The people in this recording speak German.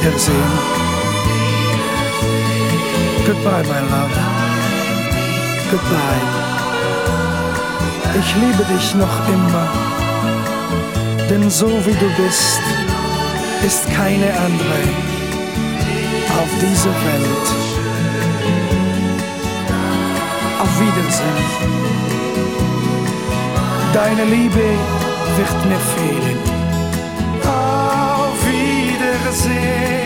Wiedersehen. Goodbye, my love. Goodbye. Ich liebe dich noch immer, denn so wie du bist, ist keine andere auf dieser Welt. Auf Wiedersehen. Deine Liebe wird mir fehlen. Auf Wiedersehen.